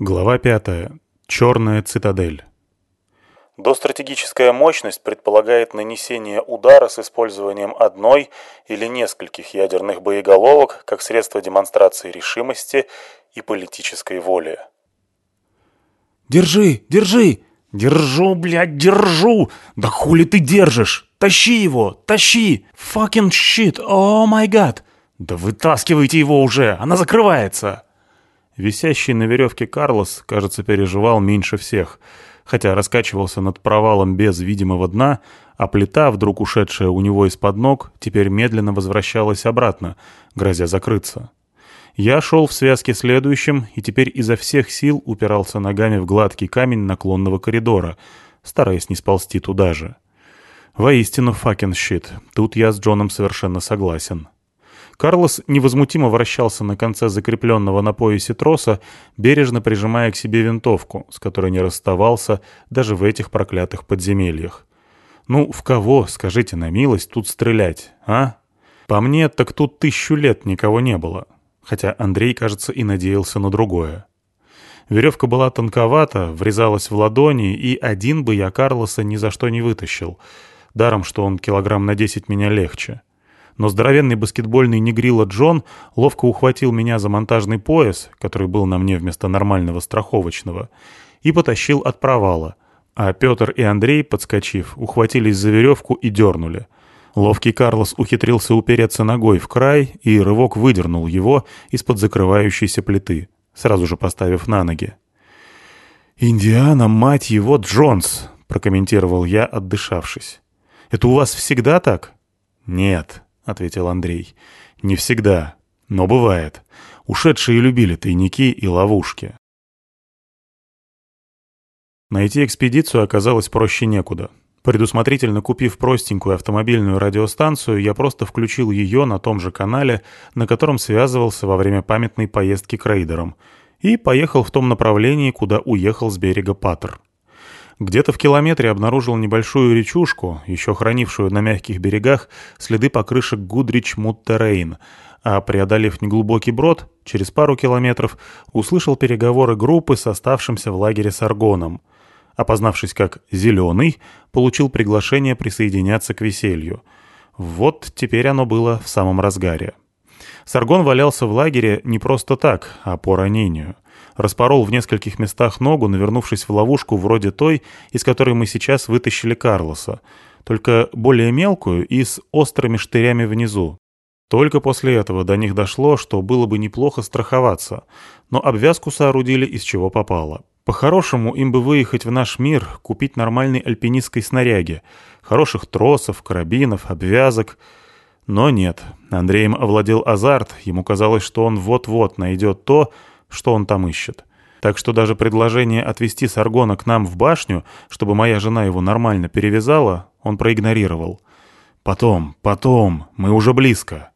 Глава 5. Черная цитадель. Достратегическая мощность предполагает нанесение удара с использованием одной или нескольких ядерных боеголовок как средство демонстрации решимости и политической воли. «Держи, держи!» «Держу, блядь, держу! Да хули ты держишь? Тащи его, тащи! Fucking shit, о май гад! Да вытаскивайте его уже, она закрывается!» Висящий на веревке Карлос, кажется, переживал меньше всех, хотя раскачивался над провалом без видимого дна, а плита, вдруг ушедшая у него из-под ног, теперь медленно возвращалась обратно, грозя закрыться. Я шел в связке следующим и теперь изо всех сил упирался ногами в гладкий камень наклонного коридора, стараясь не сползти туда же. Воистину, факин щит. Тут я с Джоном совершенно согласен. Карлос невозмутимо вращался на конце закрепленного на поясе троса, бережно прижимая к себе винтовку, с которой не расставался даже в этих проклятых подземельях. Ну, в кого, скажите на милость, тут стрелять, а? По мне, так тут тысячу лет никого не было. Хотя Андрей, кажется, и надеялся на другое. Веревка была тонковата, врезалась в ладони, и один бы я Карлоса ни за что не вытащил. Даром, что он килограмм на десять меня легче но здоровенный баскетбольный негрила Джон ловко ухватил меня за монтажный пояс, который был на мне вместо нормального страховочного, и потащил от провала. А Петр и Андрей, подскочив, ухватились за веревку и дернули. Ловкий Карлос ухитрился упереться ногой в край, и рывок выдернул его из-под закрывающейся плиты, сразу же поставив на ноги. «Индиана, мать его, Джонс!» — прокомментировал я, отдышавшись. «Это у вас всегда так?» «Нет», — ответил Андрей. «Не всегда, но бывает. Ушедшие любили тайники и ловушки». Найти экспедицию оказалось проще некуда. Предусмотрительно купив простенькую автомобильную радиостанцию, я просто включил ее на том же канале, на котором связывался во время памятной поездки к рейдерам, и поехал в том направлении, куда уехал с берега Паттер. Где-то в километре обнаружил небольшую речушку, еще хранившую на мягких берегах следы покрышек Гудрич Муттерейн, а преодолев неглубокий брод, через пару километров услышал переговоры группы с оставшимся в лагере Саргоном. Опознавшись как «зеленый», получил приглашение присоединяться к веселью. Вот теперь оно было в самом разгаре. Саргон валялся в лагере не просто так, а по ранению распорол в нескольких местах ногу, навернувшись в ловушку вроде той, из которой мы сейчас вытащили Карлоса, только более мелкую и с острыми штырями внизу. Только после этого до них дошло, что было бы неплохо страховаться, но обвязку соорудили из чего попало. По-хорошему, им бы выехать в наш мир, купить нормальной альпинистской снаряги, хороших тросов, карабинов, обвязок. Но нет, Андреем овладел азарт, ему казалось, что он вот-вот найдет то, что он там ищет. Так что даже предложение отвезти Саргона к нам в башню, чтобы моя жена его нормально перевязала, он проигнорировал. «Потом, потом, мы уже близко».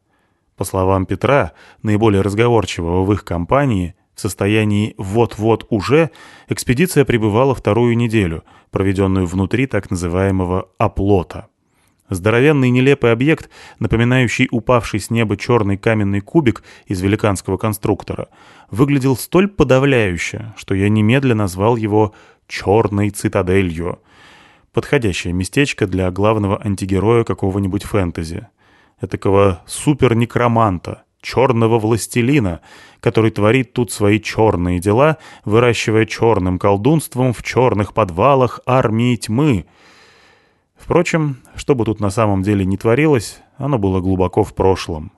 По словам Петра, наиболее разговорчивого в их компании, в состоянии «вот-вот уже» экспедиция пребывала вторую неделю, проведенную внутри так называемого «оплота». Здоровенный нелепый объект, напоминающий упавший с неба черный каменный кубик из великанского конструктора, выглядел столь подавляюще, что я немедленно назвал его «черной цитаделью». Подходящее местечко для главного антигероя какого-нибудь фэнтези. Этакого супер-некроманта, черного властелина, который творит тут свои черные дела, выращивая черным колдунством в черных подвалах армии тьмы — Впрочем, что бы тут на самом деле ни творилось, оно было глубоко в прошлом.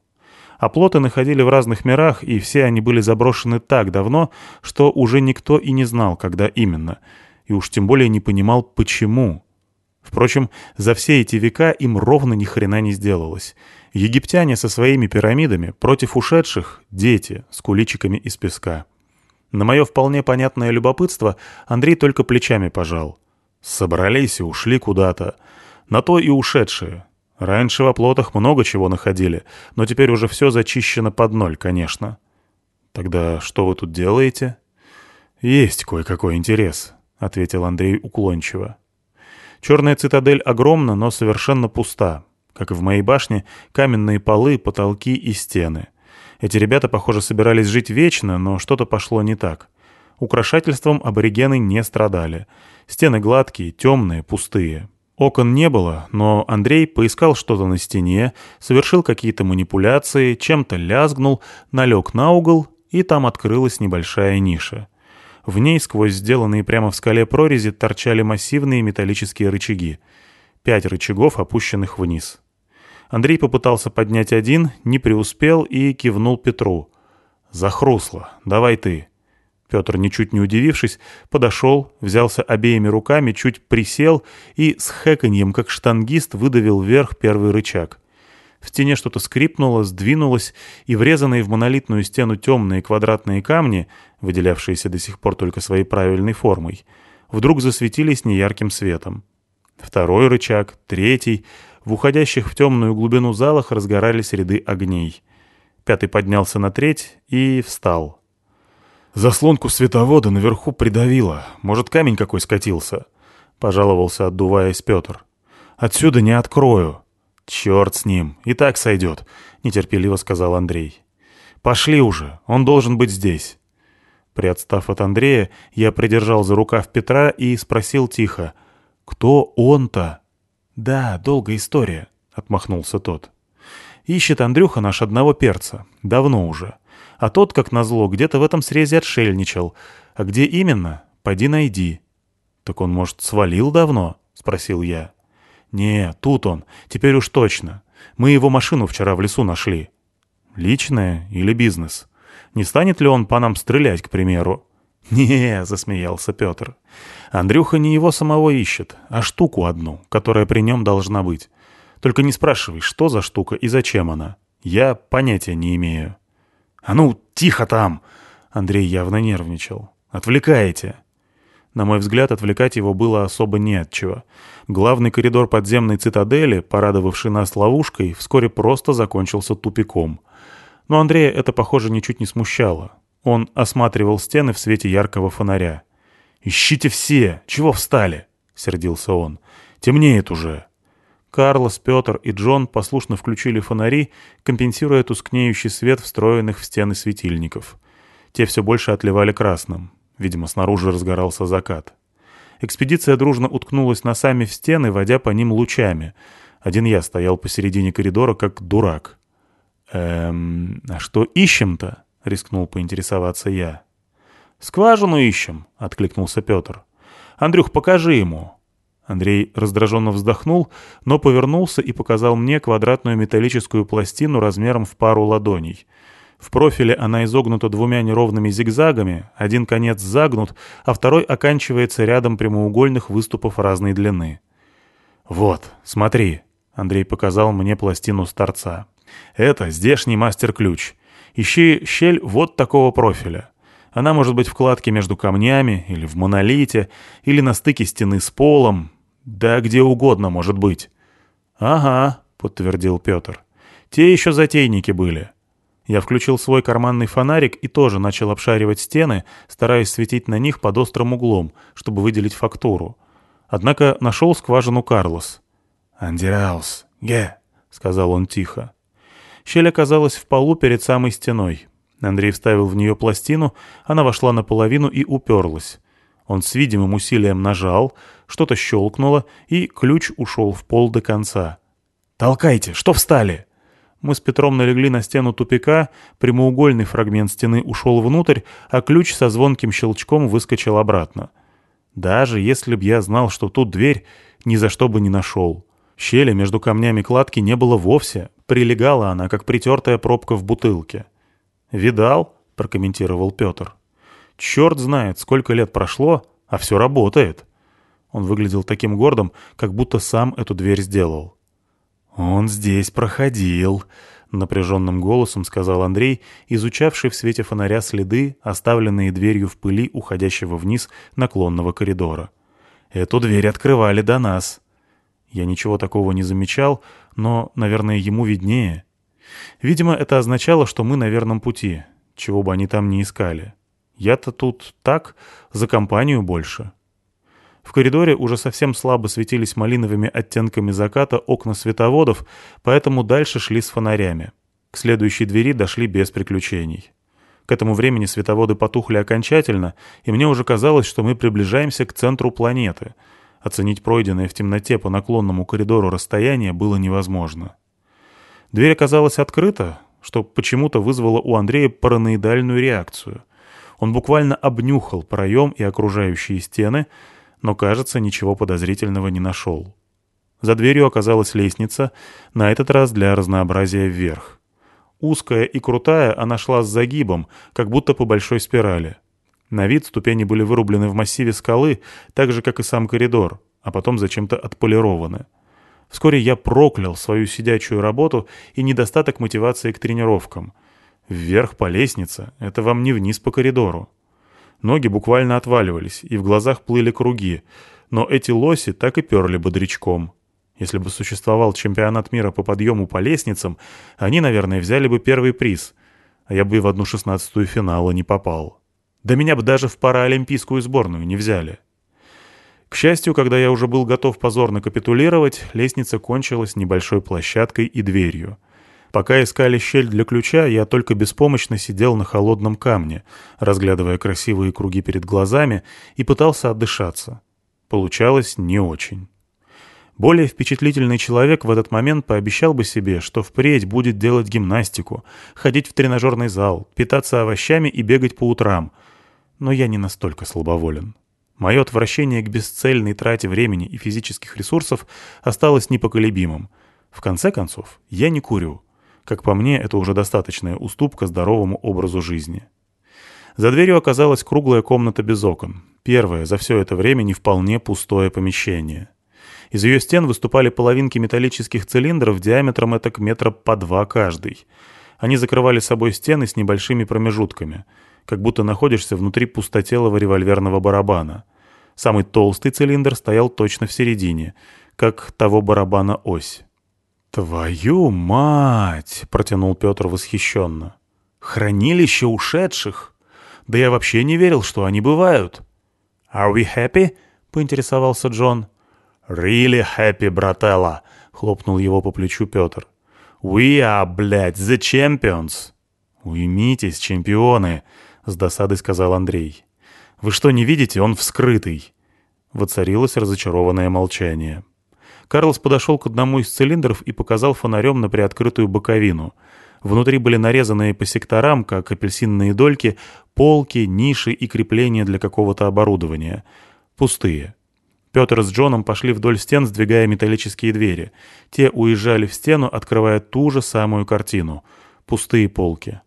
Оплоты находили в разных мирах, и все они были заброшены так давно, что уже никто и не знал, когда именно, и уж тем более не понимал, почему. Впрочем, за все эти века им ровно ни хрена не сделалось. Египтяне со своими пирамидами против ушедших — дети с куличиками из песка. На мое вполне понятное любопытство Андрей только плечами пожал. Собрались и ушли куда-то. На то и ушедшие. Раньше в оплотах много чего находили, но теперь уже все зачищено под ноль, конечно. Тогда что вы тут делаете? Есть кое-какой интерес, — ответил Андрей уклончиво. Черная цитадель огромна, но совершенно пуста. Как и в моей башне, каменные полы, потолки и стены. Эти ребята, похоже, собирались жить вечно, но что-то пошло не так. Украшательством аборигены не страдали. Стены гладкие, темные, пустые. Окон не было, но Андрей поискал что-то на стене, совершил какие-то манипуляции, чем-то лязгнул, налег на угол, и там открылась небольшая ниша. В ней сквозь сделанные прямо в скале прорези торчали массивные металлические рычаги. Пять рычагов, опущенных вниз. Андрей попытался поднять один, не преуспел и кивнул Петру. «Захрусло. Давай ты». Петр, ничуть не удивившись, подошел, взялся обеими руками, чуть присел и с хэканьем, как штангист, выдавил вверх первый рычаг. В стене что-то скрипнуло, сдвинулось, и врезанные в монолитную стену темные квадратные камни, выделявшиеся до сих пор только своей правильной формой, вдруг засветились неярким светом. Второй рычаг, третий. В уходящих в темную глубину залах разгорались ряды огней. Пятый поднялся на треть и встал. Заслонку световода наверху придавило. Может, камень какой скатился?» — пожаловался, отдуваясь Петр. «Отсюда не открою». «Черт с ним, и так сойдет», — нетерпеливо сказал Андрей. «Пошли уже, он должен быть здесь». Приотстав от Андрея, я придержал за рукав Петра и спросил тихо, «Кто он-то?» «Да, долгая история», — отмахнулся тот. «Ищет Андрюха наш одного перца. Давно уже а тот, как назло, где-то в этом срезе отшельничал. А где именно? Пойди найди». «Так он, может, свалил давно?» — спросил я. «Не, тут он. Теперь уж точно. Мы его машину вчера в лесу нашли». «Личное или бизнес? Не станет ли он по нам стрелять, к примеру?» «Не», — засмеялся Петр. «Андрюха не его самого ищет, а штуку одну, которая при нем должна быть. Только не спрашивай, что за штука и зачем она. Я понятия не имею». «А ну, тихо там!» Андрей явно нервничал. «Отвлекаете!» На мой взгляд, отвлекать его было особо не от. Главный коридор подземной цитадели, порадовавший нас ловушкой, вскоре просто закончился тупиком. Но Андрея это, похоже, ничуть не смущало. Он осматривал стены в свете яркого фонаря. «Ищите все! Чего встали?» — сердился он. «Темнеет уже!» Карлос, Петр и Джон послушно включили фонари, компенсируя тускнеющий свет встроенных в стены светильников. Те все больше отливали красным. Видимо, снаружи разгорался закат. Экспедиция дружно уткнулась носами в стены, водя по ним лучами. Один я стоял посередине коридора, как дурак. «Эм, а что ищем-то?» — рискнул поинтересоваться я. «Скважину ищем», — откликнулся Петр. «Андрюх, покажи ему». Андрей раздраженно вздохнул, но повернулся и показал мне квадратную металлическую пластину размером в пару ладоней. В профиле она изогнута двумя неровными зигзагами, один конец загнут, а второй оканчивается рядом прямоугольных выступов разной длины. «Вот, смотри», — Андрей показал мне пластину с торца. «Это здешний мастер-ключ. Ищи щель вот такого профиля. Она может быть в кладке между камнями, или в монолите, или на стыке стены с полом, «Да где угодно, может быть». «Ага», — подтвердил Петр. «Те еще затейники были». Я включил свой карманный фонарик и тоже начал обшаривать стены, стараясь светить на них под острым углом, чтобы выделить фактуру. Однако нашел скважину Карлос. «Андираус, ге», — сказал он тихо. Щель оказалась в полу перед самой стеной. Андрей вставил в нее пластину, она вошла наполовину и уперлась. Он с видимым усилием нажал, что-то щелкнуло, и ключ ушел в пол до конца. «Толкайте! Что встали?» Мы с Петром налегли на стену тупика, прямоугольный фрагмент стены ушел внутрь, а ключ со звонким щелчком выскочил обратно. Даже если б я знал, что тут дверь, ни за что бы не нашел. Щели между камнями кладки не было вовсе, прилегала она, как притертая пробка в бутылке. «Видал?» — прокомментировал Петр. Черт знает, сколько лет прошло, а все работает. Он выглядел таким гордым, как будто сам эту дверь сделал. «Он здесь проходил», — напряженным голосом сказал Андрей, изучавший в свете фонаря следы, оставленные дверью в пыли уходящего вниз наклонного коридора. «Эту дверь открывали до нас». Я ничего такого не замечал, но, наверное, ему виднее. Видимо, это означало, что мы на верном пути, чего бы они там ни искали. Я-то тут так, за компанию больше. В коридоре уже совсем слабо светились малиновыми оттенками заката окна световодов, поэтому дальше шли с фонарями. К следующей двери дошли без приключений. К этому времени световоды потухли окончательно, и мне уже казалось, что мы приближаемся к центру планеты. Оценить пройденное в темноте по наклонному коридору расстояние было невозможно. Дверь оказалась открыта, что почему-то вызвало у Андрея параноидальную реакцию. Он буквально обнюхал проем и окружающие стены, но, кажется, ничего подозрительного не нашел. За дверью оказалась лестница, на этот раз для разнообразия вверх. Узкая и крутая она шла с загибом, как будто по большой спирали. На вид ступени были вырублены в массиве скалы, так же, как и сам коридор, а потом зачем-то отполированы. Вскоре я проклял свою сидячую работу и недостаток мотивации к тренировкам. Вверх по лестнице — это вам не вниз по коридору. Ноги буквально отваливались, и в глазах плыли круги, но эти лоси так и перли бодрячком. Если бы существовал чемпионат мира по подъему по лестницам, они, наверное, взяли бы первый приз, а я бы в одну шестнадцатую финала не попал. Да меня бы даже в параолимпийскую сборную не взяли. К счастью, когда я уже был готов позорно капитулировать, лестница кончилась небольшой площадкой и дверью. Пока искали щель для ключа, я только беспомощно сидел на холодном камне, разглядывая красивые круги перед глазами и пытался отдышаться. Получалось не очень. Более впечатлительный человек в этот момент пообещал бы себе, что впредь будет делать гимнастику, ходить в тренажерный зал, питаться овощами и бегать по утрам. Но я не настолько слабоволен. Мое отвращение к бесцельной трате времени и физических ресурсов осталось непоколебимым. В конце концов, я не курю. Как по мне, это уже достаточная уступка здоровому образу жизни. За дверью оказалась круглая комната без окон. Первое за все это время не вполне пустое помещение. Из ее стен выступали половинки металлических цилиндров диаметром это к метра по два каждый. Они закрывали собой стены с небольшими промежутками, как будто находишься внутри пустотелого револьверного барабана. Самый толстый цилиндр стоял точно в середине, как того барабана ось. «Твою мать!» — протянул Петр восхищенно. «Хранилище ушедших! Да я вообще не верил, что они бывают!» «Are we happy?» — поинтересовался Джон. «Really happy, брателла!» — хлопнул его по плечу Петр. «We are, блядь, the champions!» «Уймитесь, чемпионы!» — с досадой сказал Андрей. Вы что, не видите? Он вскрытый!» Воцарилось разочарованное молчание. Карлос подошел к одному из цилиндров и показал фонарем на приоткрытую боковину. Внутри были нарезанные по секторам, как апельсинные дольки, полки, ниши и крепления для какого-то оборудования. Пустые. Петр с Джоном пошли вдоль стен, сдвигая металлические двери. Те уезжали в стену, открывая ту же самую картину. Пустые полки.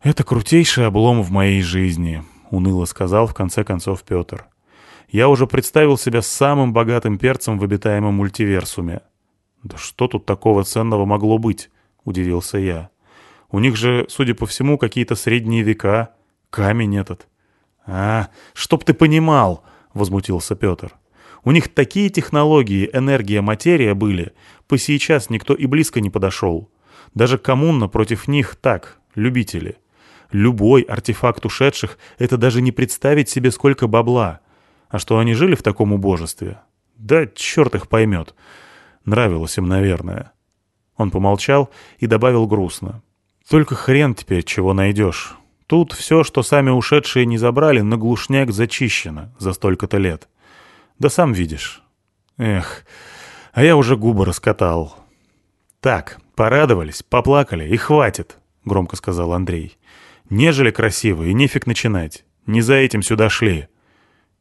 «Это крутейший облом в моей жизни», — уныло сказал в конце концов Петр. «Я уже представил себя самым богатым перцем в обитаемом мультиверсуме». «Да что тут такого ценного могло быть?» — удивился я. «У них же, судя по всему, какие-то средние века. Камень этот». «А, чтоб ты понимал!» — возмутился Петр. «У них такие технологии, энергия, материя были, по сейчас никто и близко не подошел. Даже коммуна против них так, любители. Любой артефакт ушедших — это даже не представить себе, сколько бабла. А что они жили в таком убожестве? Да черт их поймет. Нравилось им, наверное. Он помолчал и добавил грустно. Только хрен теперь чего найдешь. Тут все, что сами ушедшие не забрали, на глушняк зачищено за столько-то лет. Да сам видишь. Эх, а я уже губы раскатал. Так, порадовались, поплакали и хватит, громко сказал Андрей. Нежели красиво, и нефиг начинать. Не за этим сюда шли.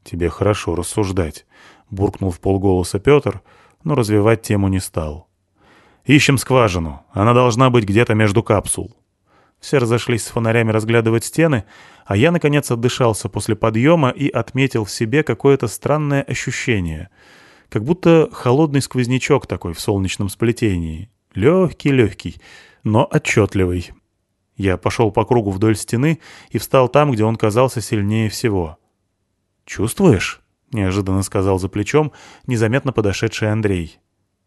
Тебе хорошо рассуждать, буркнул в полголоса Петр, но развивать тему не стал. Ищем скважину. Она должна быть где-то между капсул. Все разошлись с фонарями разглядывать стены, а я, наконец, отдышался после подъема и отметил в себе какое-то странное ощущение. Как будто холодный сквознячок такой в солнечном сплетении. Легкий-легкий, но отчетливый. Я пошел по кругу вдоль стены и встал там, где он казался сильнее всего. «Чувствуешь?» — неожиданно сказал за плечом незаметно подошедший Андрей.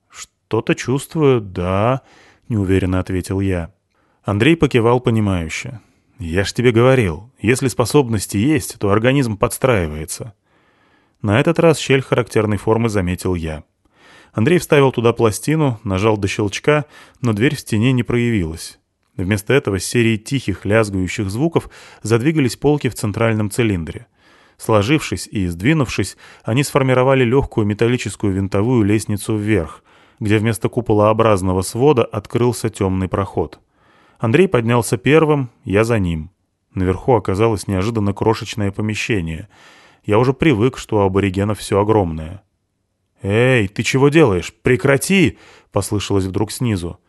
«Что-то чувствую, да», — неуверенно ответил я. Андрей покивал понимающе. «Я ж тебе говорил, если способности есть, то организм подстраивается». На этот раз щель характерной формы заметил я. Андрей вставил туда пластину, нажал до щелчка, но дверь в стене не проявилась. Вместо этого с серии тихих лязгающих звуков задвигались полки в центральном цилиндре. Сложившись и сдвинувшись, они сформировали легкую металлическую винтовую лестницу вверх, где вместо куполообразного свода открылся темный проход. Андрей поднялся первым, я за ним. Наверху оказалось неожиданно крошечное помещение. Я уже привык, что у аборигенов все огромное. «Эй, ты чего делаешь? Прекрати!» — послышалось вдруг снизу.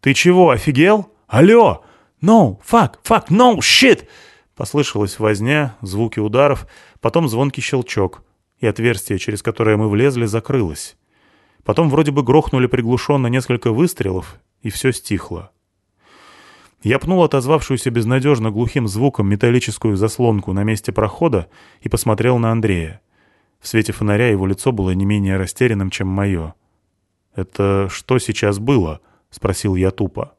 «Ты чего, офигел? Алло! No, fuck, fuck, no, shit!» Послышалась возня, звуки ударов, потом звонкий щелчок, и отверстие, через которое мы влезли, закрылось. Потом вроде бы грохнули приглушенно несколько выстрелов, и все стихло. Я пнул отозвавшуюся безнадежно глухим звуком металлическую заслонку на месте прохода и посмотрел на Андрея. В свете фонаря его лицо было не менее растерянным, чем мое. «Это что сейчас было?» — спросил я тупо.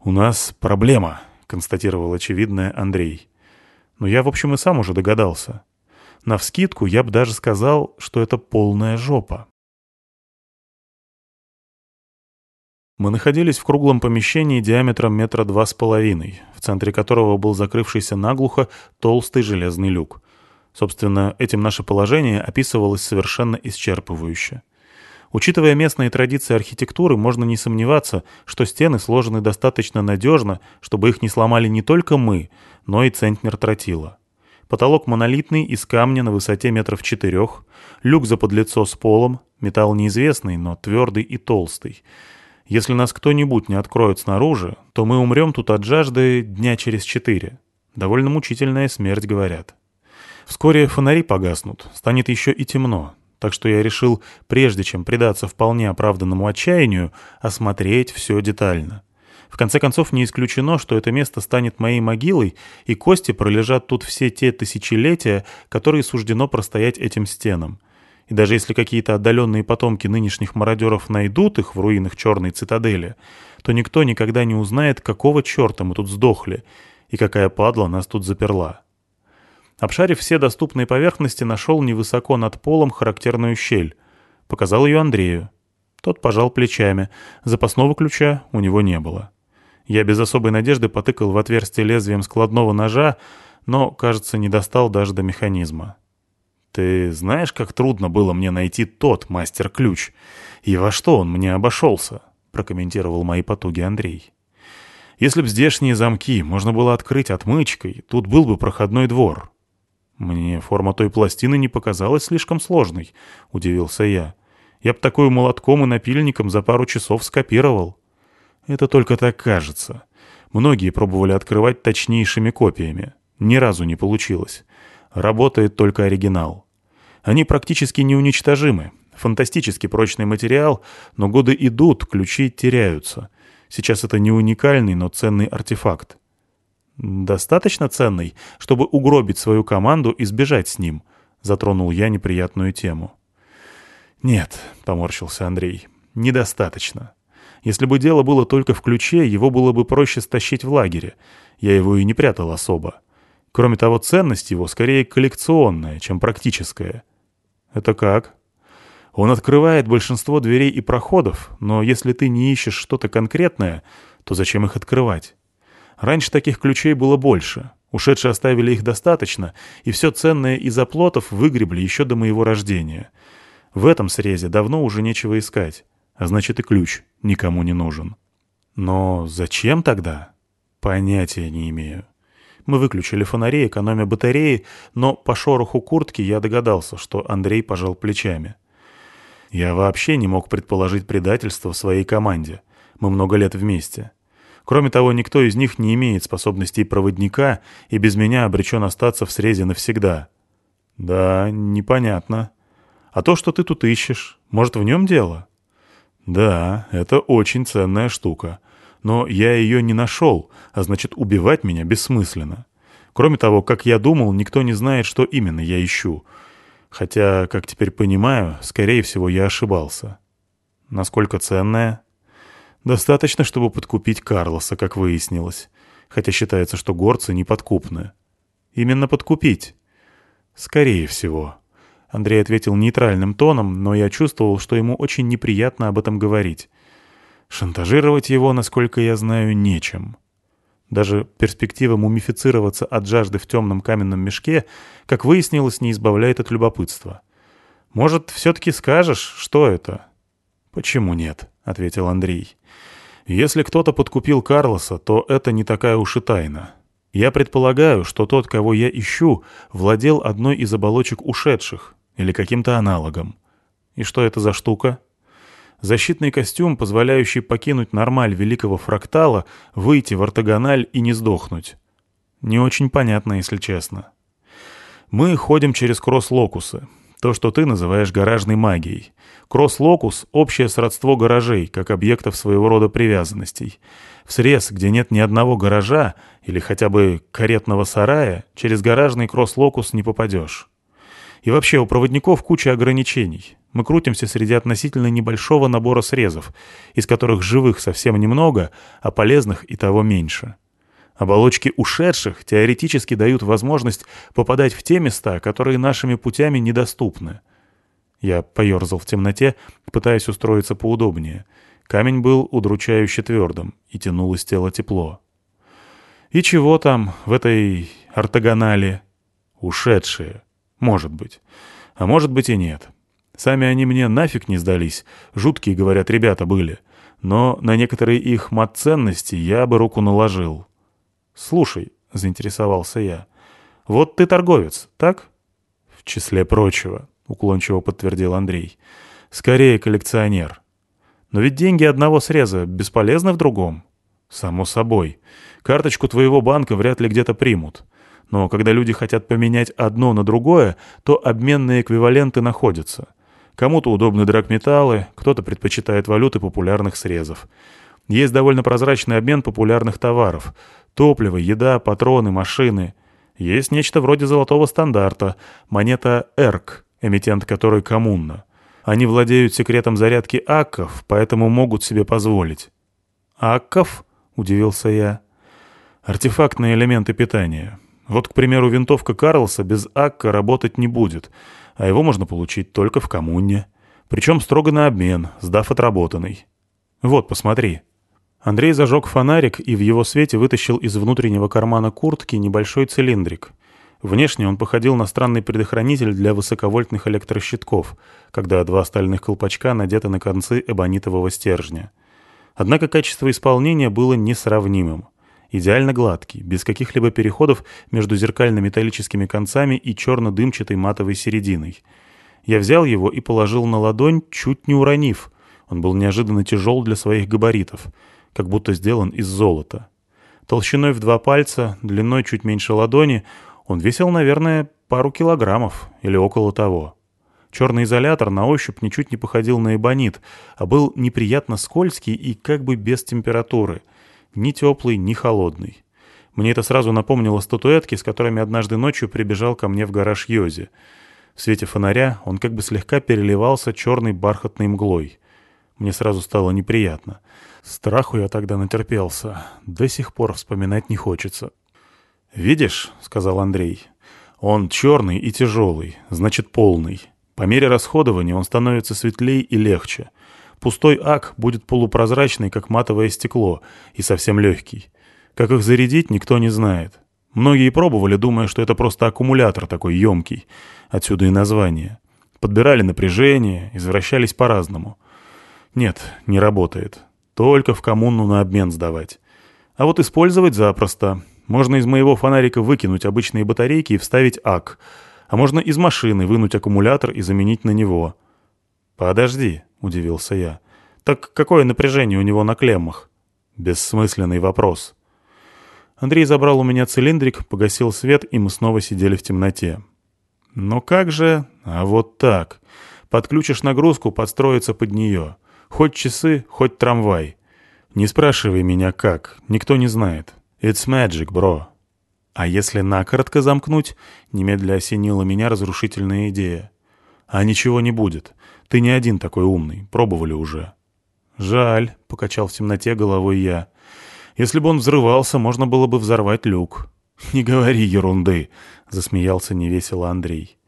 «У нас проблема», — констатировал очевидное Андрей. Но я, в общем, и сам уже догадался. Навскидку я бы даже сказал, что это полная жопа. Мы находились в круглом помещении диаметром метра два с половиной, в центре которого был закрывшийся наглухо толстый железный люк. Собственно, этим наше положение описывалось совершенно исчерпывающе. Учитывая местные традиции архитектуры, можно не сомневаться, что стены сложены достаточно надежно, чтобы их не сломали не только мы, но и центнер тротила. Потолок монолитный, из камня на высоте метров четырех, люк за подлицо с полом, металл неизвестный, но твердый и толстый — если нас кто-нибудь не откроет снаружи, то мы умрем тут от жажды дня через четыре. Довольно мучительная смерть, говорят. Вскоре фонари погаснут, станет еще и темно. Так что я решил, прежде чем предаться вполне оправданному отчаянию, осмотреть все детально. В конце концов, не исключено, что это место станет моей могилой, и кости пролежат тут все те тысячелетия, которые суждено простоять этим стенам — и даже если какие-то отдаленные потомки нынешних мародеров найдут их в руинах Черной Цитадели, то никто никогда не узнает, какого черта мы тут сдохли и какая падла нас тут заперла. Обшарив все доступные поверхности, нашел невысоко над полом характерную щель. Показал ее Андрею. Тот пожал плечами. Запасного ключа у него не было. Я без особой надежды потыкал в отверстие лезвием складного ножа, но, кажется, не достал даже до механизма. Ты знаешь, как трудно было мне найти тот мастер-ключ? И во что он мне обошелся?» — прокомментировал мои потуги Андрей. «Если б здешние замки можно было открыть отмычкой, тут был бы проходной двор». «Мне форма той пластины не показалась слишком сложной», — удивился я. «Я б такую молотком и напильником за пару часов скопировал». «Это только так кажется. Многие пробовали открывать точнейшими копиями. Ни разу не получилось. Работает только оригинал. Они практически неуничтожимы. Фантастически прочный материал, но годы идут, ключи теряются. Сейчас это не уникальный, но ценный артефакт. «Достаточно ценный, чтобы угробить свою команду и сбежать с ним», — затронул я неприятную тему. «Нет», — поморщился Андрей, — «недостаточно. Если бы дело было только в ключе, его было бы проще стащить в лагере. Я его и не прятал особо. Кроме того, ценность его скорее коллекционная, чем практическая. Это как? Он открывает большинство дверей и проходов, но если ты не ищешь что-то конкретное, то зачем их открывать? Раньше таких ключей было больше. Ушедшие оставили их достаточно, и все ценное из оплотов выгребли еще до моего рождения. В этом срезе давно уже нечего искать, а значит и ключ никому не нужен. Но зачем тогда? Понятия не имею. Мы выключили фонари, экономя батареи, но по шороху куртки я догадался, что Андрей пожал плечами. Я вообще не мог предположить предательство в своей команде. Мы много лет вместе. Кроме того, никто из них не имеет способностей проводника и без меня обречен остаться в срезе навсегда. Да, непонятно. А то, что ты тут ищешь, может, в нем дело? Да, это очень ценная штука — но я ее не нашел, а значит, убивать меня бессмысленно. Кроме того, как я думал, никто не знает, что именно я ищу. Хотя, как теперь понимаю, скорее всего, я ошибался. Насколько ценная? Достаточно, чтобы подкупить Карлоса, как выяснилось. Хотя считается, что горцы неподкупны. Именно подкупить? Скорее всего. Андрей ответил нейтральным тоном, но я чувствовал, что ему очень неприятно об этом говорить. Шантажировать его, насколько я знаю, нечем. Даже перспектива мумифицироваться от жажды в темном каменном мешке, как выяснилось, не избавляет от любопытства. «Может, все-таки скажешь, что это?» «Почему нет?» — ответил Андрей. «Если кто-то подкупил Карлоса, то это не такая уж и тайна. Я предполагаю, что тот, кого я ищу, владел одной из оболочек ушедших или каким-то аналогом. И что это за штука?» Защитный костюм, позволяющий покинуть нормаль великого фрактала, выйти в ортогональ и не сдохнуть. Не очень понятно, если честно. Мы ходим через кросс-локусы. То, что ты называешь гаражной магией. Кросс-локус — общее сродство гаражей, как объектов своего рода привязанностей. В срез, где нет ни одного гаража или хотя бы каретного сарая, через гаражный кросс-локус не попадешь. И вообще у проводников куча ограничений. Мы крутимся среди относительно небольшого набора срезов, из которых живых совсем немного, а полезных и того меньше. Оболочки ушедших теоретически дают возможность попадать в те места, которые нашими путями недоступны. Я поерзал в темноте, пытаясь устроиться поудобнее. Камень был удручающе твердым, и тянул из тела тепло. И чего там в этой ортогонале? Ушедшие. Может быть. А может быть и нет. Сами они мне нафиг не сдались. Жуткие, говорят, ребята были. Но на некоторые их мат-ценности я бы руку наложил. «Слушай», — заинтересовался я, — «вот ты торговец, так?» «В числе прочего», — уклончиво подтвердил Андрей. «Скорее коллекционер. Но ведь деньги одного среза бесполезны в другом». «Само собой. Карточку твоего банка вряд ли где-то примут. Но когда люди хотят поменять одно на другое, то обменные эквиваленты находятся. Кому-то удобны драгметаллы, кто-то предпочитает валюты популярных срезов. Есть довольно прозрачный обмен популярных товаров. Топливо, еда, патроны, машины. Есть нечто вроде золотого стандарта, монета «Эрк», эмитент которой коммунна. Они владеют секретом зарядки акков, поэтому могут себе позволить. «Акков?» — удивился я. «Артефактные элементы питания. Вот, к примеру, винтовка Карлса без акка работать не будет, а его можно получить только в коммуне. Причем строго на обмен, сдав отработанный. Вот, посмотри. Андрей зажег фонарик и в его свете вытащил из внутреннего кармана куртки небольшой цилиндрик. Внешне он походил на странный предохранитель для высоковольтных электрощитков, когда два стальных колпачка надеты на концы эбонитового стержня. Однако качество исполнения было несравнимым идеально гладкий, без каких-либо переходов между зеркально-металлическими концами и черно-дымчатой матовой серединой. Я взял его и положил на ладонь, чуть не уронив. Он был неожиданно тяжел для своих габаритов, как будто сделан из золота. Толщиной в два пальца, длиной чуть меньше ладони, он весил, наверное, пару килограммов или около того. Черный изолятор на ощупь ничуть не походил на эбонит, а был неприятно скользкий и как бы без температуры — ни теплый, ни холодный. Мне это сразу напомнило статуэтки, с которыми однажды ночью прибежал ко мне в гараж Йози. В свете фонаря он как бы слегка переливался черной бархатной мглой. Мне сразу стало неприятно. Страху я тогда натерпелся. До сих пор вспоминать не хочется. «Видишь», — сказал Андрей, — «он черный и тяжелый, значит полный. По мере расходования он становится светлее и легче. Пустой ак будет полупрозрачный, как матовое стекло, и совсем легкий. Как их зарядить, никто не знает. Многие пробовали, думая, что это просто аккумулятор такой емкий. Отсюда и название. Подбирали напряжение, извращались по-разному. Нет, не работает. Только в коммуну на обмен сдавать. А вот использовать запросто. Можно из моего фонарика выкинуть обычные батарейки и вставить ак. А можно из машины вынуть аккумулятор и заменить на него. Подожди. — удивился я. «Так какое напряжение у него на клеммах?» «Бессмысленный вопрос». Андрей забрал у меня цилиндрик, погасил свет, и мы снова сидели в темноте. «Но как же...» «А вот так. Подключишь нагрузку, подстроиться под нее. Хоть часы, хоть трамвай. Не спрашивай меня как, никто не знает. It's magic, бро». «А если накоротко замкнуть?» — немедля осенила меня разрушительная идея. «А ничего не будет. Ты не один такой умный, пробовали уже». «Жаль», — покачал в темноте головой я. «Если бы он взрывался, можно было бы взорвать люк». «Не говори ерунды», — засмеялся невесело Андрей.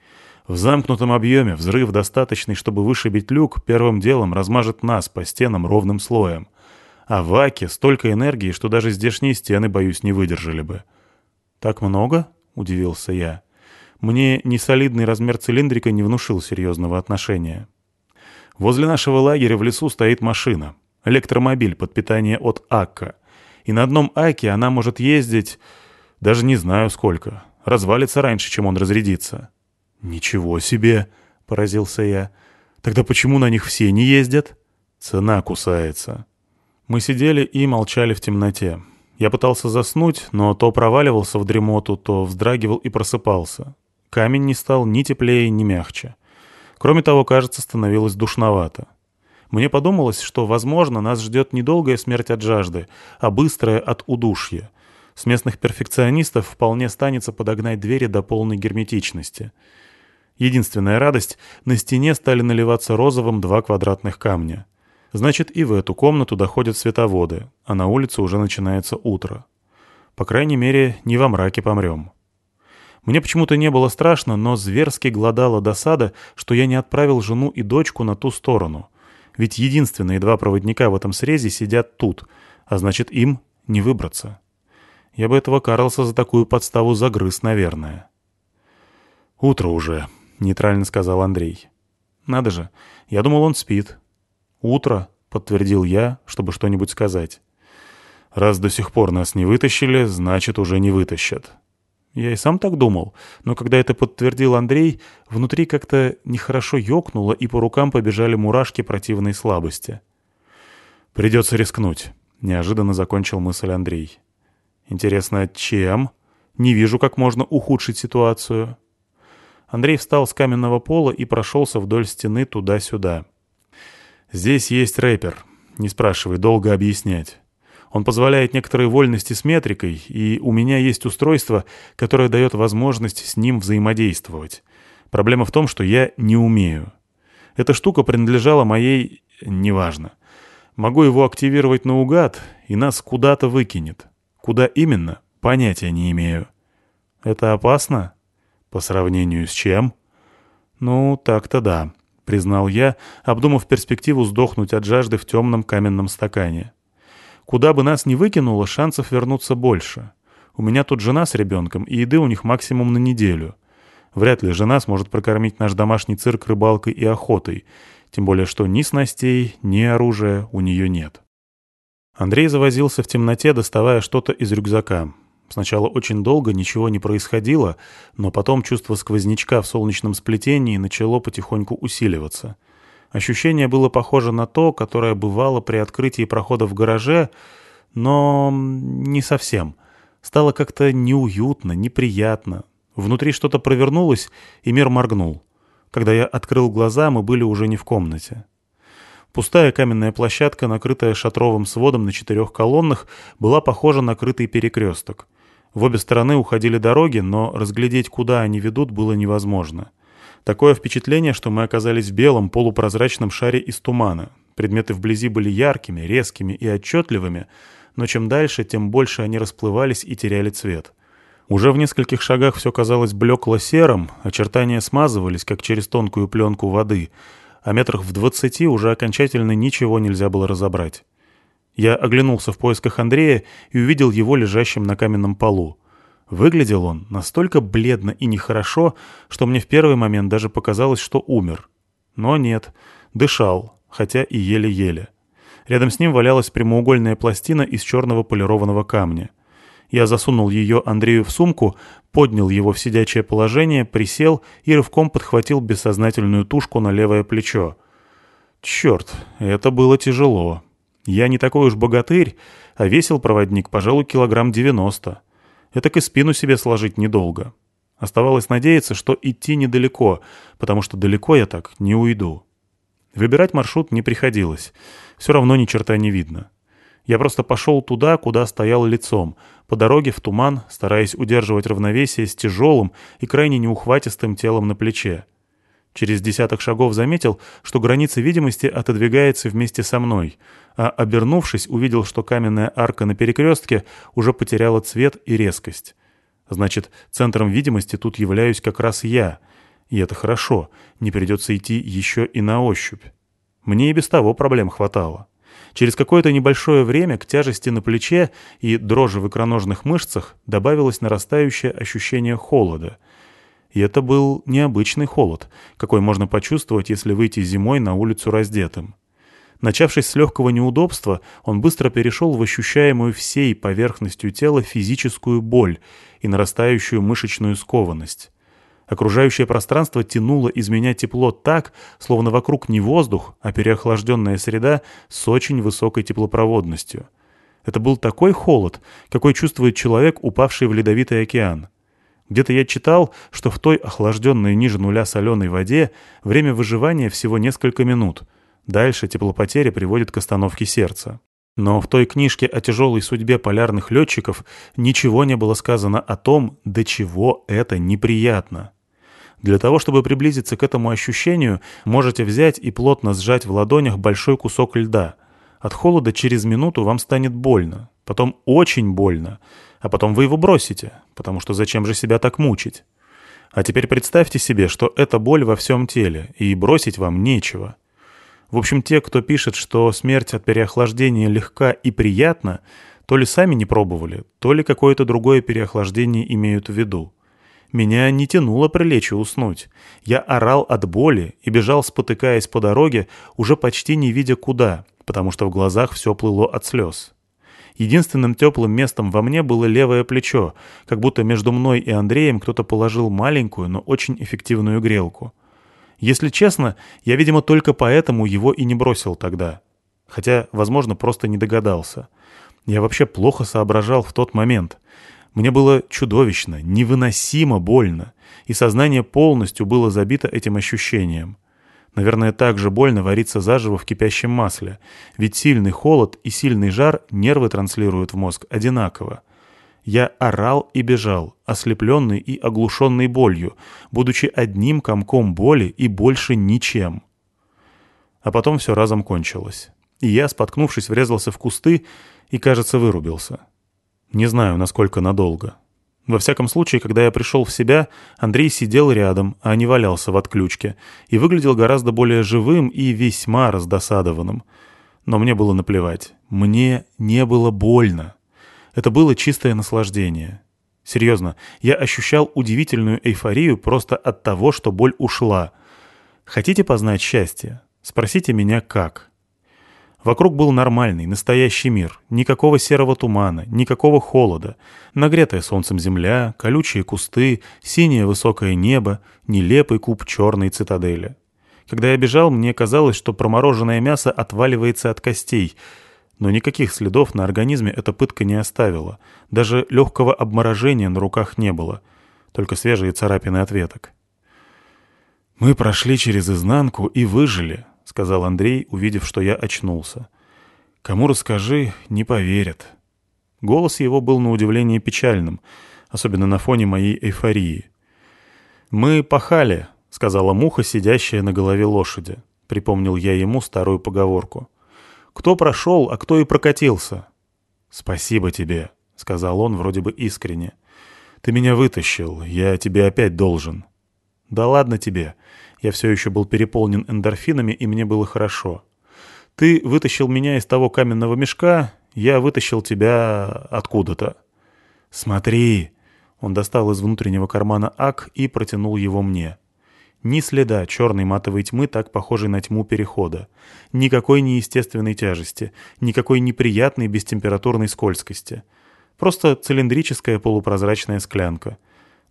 «В замкнутом объеме взрыв, достаточный, чтобы вышибить люк, первым делом размажет нас по стенам ровным слоем. А в Аке столько энергии, что даже здешние стены, боюсь, не выдержали бы. «Так много?» — удивился я. Мне несолидный размер цилиндрика не внушил серьезного отношения. Возле нашего лагеря в лесу стоит машина. Электромобиль под питание от Акка. И на одном Аке она может ездить... Даже не знаю сколько. Развалится раньше, чем он разрядится. «Ничего себе!» — поразился я. «Тогда почему на них все не ездят?» «Цена кусается». Мы сидели и молчали в темноте. Я пытался заснуть, но то проваливался в дремоту, то вздрагивал и просыпался. Камень не стал ни теплее, ни мягче. Кроме того, кажется, становилось душновато. Мне подумалось, что, возможно, нас ждет недолгая смерть от жажды, а быстрая от удушья. С местных перфекционистов вполне станется подогнать двери до полной герметичности. Единственная радость — на стене стали наливаться розовым два квадратных камня. Значит, и в эту комнату доходят световоды, а на улице уже начинается утро. По крайней мере, не во мраке помрем. Мне почему-то не было страшно, но зверски гладала досада, что я не отправил жену и дочку на ту сторону. Ведь единственные два проводника в этом срезе сидят тут, а значит, им не выбраться. Я бы этого Карлса за такую подставу загрыз, наверное. «Утро уже», — нейтрально сказал Андрей. «Надо же, я думал, он спит». «Утро», — подтвердил я, чтобы что-нибудь сказать. «Раз до сих пор нас не вытащили, значит, уже не вытащат». Я и сам так думал, но когда это подтвердил Андрей, внутри как-то нехорошо ёкнуло, и по рукам побежали мурашки противной слабости. «Придется рискнуть», — неожиданно закончил мысль Андрей. «Интересно, чем? Не вижу, как можно ухудшить ситуацию». Андрей встал с каменного пола и прошелся вдоль стены туда-сюда. «Здесь есть рэпер. Не спрашивай, долго объяснять. Он позволяет некоторые вольности с метрикой, и у меня есть устройство, которое дает возможность с ним взаимодействовать. Проблема в том, что я не умею. Эта штука принадлежала моей... неважно. Могу его активировать наугад, и нас куда-то выкинет. Куда именно, понятия не имею. Это опасно? По сравнению с чем? Ну, так-то да, признал я, обдумав перспективу сдохнуть от жажды в темном каменном стакане. Куда бы нас ни выкинуло, шансов вернуться больше. У меня тут жена с ребенком, и еды у них максимум на неделю. Вряд ли жена сможет прокормить наш домашний цирк рыбалкой и охотой, тем более что ни снастей, ни оружия у нее нет. Андрей завозился в темноте, доставая что-то из рюкзака. Сначала очень долго ничего не происходило, но потом чувство сквознячка в солнечном сплетении начало потихоньку усиливаться — Ощущение было похоже на то, которое бывало при открытии прохода в гараже, но не совсем. Стало как-то неуютно, неприятно. Внутри что-то провернулось, и мир моргнул. Когда я открыл глаза, мы были уже не в комнате. Пустая каменная площадка, накрытая шатровым сводом на четырех колоннах, была похожа на крытый перекресток. В обе стороны уходили дороги, но разглядеть, куда они ведут, было невозможно. — Такое впечатление, что мы оказались в белом полупрозрачном шаре из тумана. Предметы вблизи были яркими, резкими и отчетливыми, но чем дальше, тем больше они расплывались и теряли цвет. Уже в нескольких шагах все казалось блекло-серым, очертания смазывались, как через тонкую пленку воды, а метрах в двадцати уже окончательно ничего нельзя было разобрать. Я оглянулся в поисках Андрея и увидел его лежащим на каменном полу. Выглядел он настолько бледно и нехорошо, что мне в первый момент даже показалось, что умер. Но нет, дышал, хотя и еле-еле. Рядом с ним валялась прямоугольная пластина из черного полированного камня. Я засунул ее Андрею в сумку, поднял его в сидячее положение, присел и рывком подхватил бессознательную тушку на левое плечо. Черт, это было тяжело. Я не такой уж богатырь, а весил проводник, пожалуй, килограмм девяносто. Это к и спину себе сложить недолго. Оставалось надеяться, что идти недалеко, потому что далеко я так не уйду. Выбирать маршрут не приходилось. Все равно ни черта не видно. Я просто пошел туда, куда стоял лицом, по дороге в туман, стараясь удерживать равновесие с тяжелым и крайне неухватистым телом на плече. Через десяток шагов заметил, что граница видимости отодвигается вместе со мной, а, обернувшись, увидел, что каменная арка на перекрестке уже потеряла цвет и резкость. Значит, центром видимости тут являюсь как раз я. И это хорошо, не придется идти еще и на ощупь. Мне и без того проблем хватало. Через какое-то небольшое время к тяжести на плече и дрожи в икроножных мышцах добавилось нарастающее ощущение холода. И это был необычный холод, какой можно почувствовать, если выйти зимой на улицу раздетым. Начавшись с легкого неудобства, он быстро перешел в ощущаемую всей поверхностью тела физическую боль и нарастающую мышечную скованность. Окружающее пространство тянуло из меня тепло так, словно вокруг не воздух, а переохлажденная среда с очень высокой теплопроводностью. Это был такой холод, какой чувствует человек, упавший в ледовитый океан. Где-то я читал, что в той охлажденной ниже нуля соленой воде время выживания всего несколько минут. Дальше теплопотери приводит к остановке сердца. Но в той книжке о тяжелой судьбе полярных летчиков ничего не было сказано о том, до чего это неприятно. Для того, чтобы приблизиться к этому ощущению, можете взять и плотно сжать в ладонях большой кусок льда. От холода через минуту вам станет больно, потом очень больно, а потом вы его бросите, потому что зачем же себя так мучить? А теперь представьте себе, что это боль во всем теле, и бросить вам нечего. В общем, те, кто пишет, что смерть от переохлаждения легка и приятна, то ли сами не пробовали, то ли какое-то другое переохлаждение имеют в виду. Меня не тянуло прилечь и уснуть. Я орал от боли и бежал, спотыкаясь по дороге, уже почти не видя куда, потому что в глазах все плыло от слез. Единственным теплым местом во мне было левое плечо, как будто между мной и Андреем кто-то положил маленькую, но очень эффективную грелку. Если честно, я, видимо, только поэтому его и не бросил тогда. Хотя, возможно, просто не догадался. Я вообще плохо соображал в тот момент. Мне было чудовищно, невыносимо больно, и сознание полностью было забито этим ощущением. Наверное, так же больно вариться заживо в кипящем масле, ведь сильный холод и сильный жар нервы транслируют в мозг одинаково. Я орал и бежал, ослепленный и оглушенный болью, будучи одним комком боли и больше ничем. А потом все разом кончилось. И я, споткнувшись, врезался в кусты и, кажется, вырубился. Не знаю, насколько надолго. Во всяком случае, когда я пришел в себя, Андрей сидел рядом, а не валялся в отключке, и выглядел гораздо более живым и весьма раздосадованным. Но мне было наплевать. Мне не было больно. Это было чистое наслаждение. Серьезно, я ощущал удивительную эйфорию просто от того, что боль ушла. Хотите познать счастье? Спросите меня, как. Вокруг был нормальный, настоящий мир. Никакого серого тумана, никакого холода. Нагретая солнцем земля, колючие кусты, синее высокое небо, нелепый куб черной цитадели. Когда я бежал, мне казалось, что промороженное мясо отваливается от костей. Но никаких следов на организме эта пытка не оставила. Даже легкого обморожения на руках не было. Только свежие царапины от веток. Мы прошли через изнанку и выжили, — сказал Андрей, увидев, что я очнулся. «Кому расскажи, не поверят». Голос его был на удивление печальным, особенно на фоне моей эйфории. «Мы пахали», — сказала муха, сидящая на голове лошади. Припомнил я ему старую поговорку. «Кто прошел, а кто и прокатился?» «Спасибо тебе», — сказал он вроде бы искренне. «Ты меня вытащил, я тебе опять должен». «Да ладно тебе. Я все еще был переполнен эндорфинами, и мне было хорошо. Ты вытащил меня из того каменного мешка, я вытащил тебя откуда-то. Смотри. Он достал из внутреннего кармана ак и протянул его мне. Ни следа черной матовой тьмы, так похожей на тьму перехода. Никакой неестественной тяжести, никакой неприятной бестемпературной скользкости. Просто цилиндрическая полупрозрачная склянка.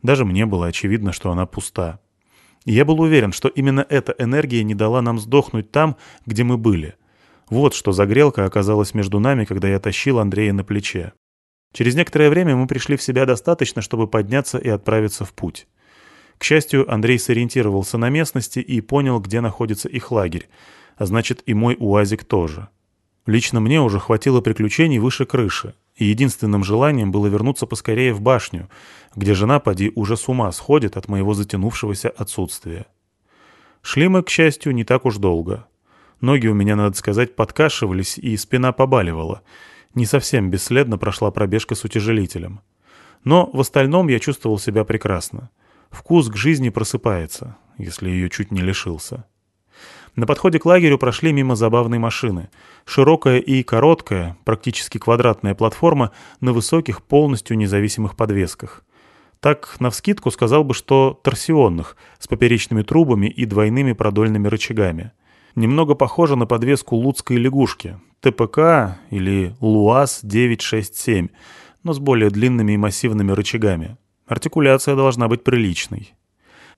Даже мне было очевидно, что она пуста. Я был уверен, что именно эта энергия не дала нам сдохнуть там, где мы были. Вот что за грелка оказалась между нами, когда я тащил Андрея на плече. Через некоторое время мы пришли в себя достаточно, чтобы подняться и отправиться в путь. К счастью, Андрей сориентировался на местности и понял, где находится их лагерь, а значит и мой УАЗик тоже. Лично мне уже хватило приключений выше крыши, и единственным желанием было вернуться поскорее в башню, где жена, поди, уже с ума сходит от моего затянувшегося отсутствия. Шли мы, к счастью, не так уж долго. Ноги у меня, надо сказать, подкашивались, и спина побаливала. Не совсем бесследно прошла пробежка с утяжелителем. Но в остальном я чувствовал себя прекрасно. Вкус к жизни просыпается, если ее чуть не лишился. На подходе к лагерю прошли мимо забавной машины. Широкая и короткая, практически квадратная платформа на высоких, полностью независимых подвесках. Так, навскидку сказал бы, что торсионных, с поперечными трубами и двойными продольными рычагами. Немного похоже на подвеску луцкой лягушки, ТПК или ЛУАЗ-967, но с более длинными и массивными рычагами. Артикуляция должна быть приличной.